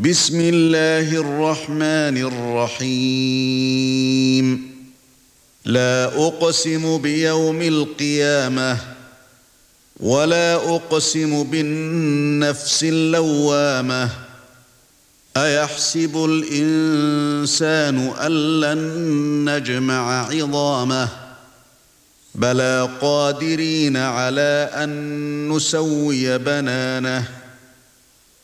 بسم الله الرحمن الرحيم لا أقسم بيوم القيامة ولا أقسم بالنفس اللوامة. أيحسب الإنسان أن لن نجمع عظامه؟ بلى قادرين على أن نسوي بنانه.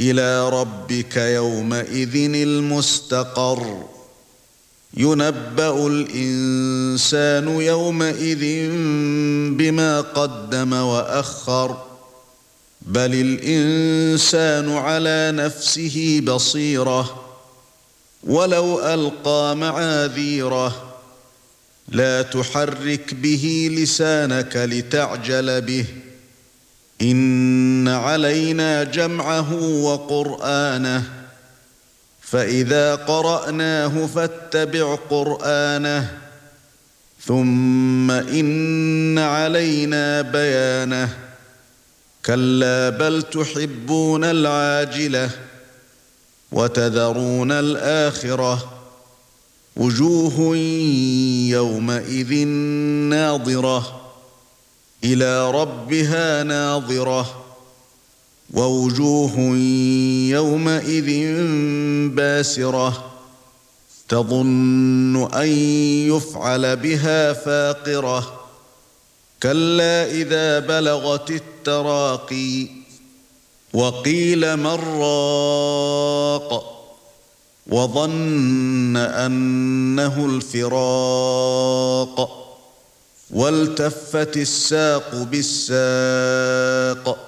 إلى ربك يومئذ المستقر. ينبأ الإنسان يومئذ بما قدم وأخر بل الإنسان على نفسه بصيرة. ولو ألقى معاذيره لا تحرك به لسانك لتعجل به. إن علينا جمعه وقرآنه فإذا قرأناه فاتبع قرآنه ثم إن علينا بيانه. كلا بل تحبون العاجلة وتذرون الآخرة. وجوه يومئذ ناظرة إلى ربها ناظرة. ووجوه يومئذ باسرة تظن أن يفعل بها فاقرة. كلا إذا بلغت التراقي وقيل من راق وظن أنه الفراق. والتفت الساق بالساق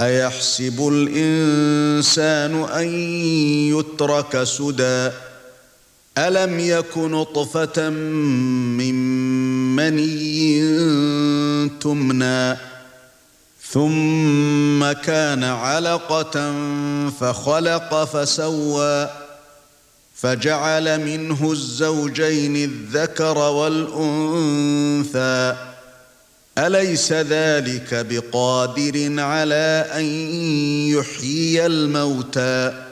أيحسب الإنسان أن يترك سدى؟ ألم يك نطفة من مني تمنى؟ ثم كان علقة فخلق فسوى فجعل منه الزوجين الذكر والأنثى. أليس ذلك بقادر على أن يحيي الموتى؟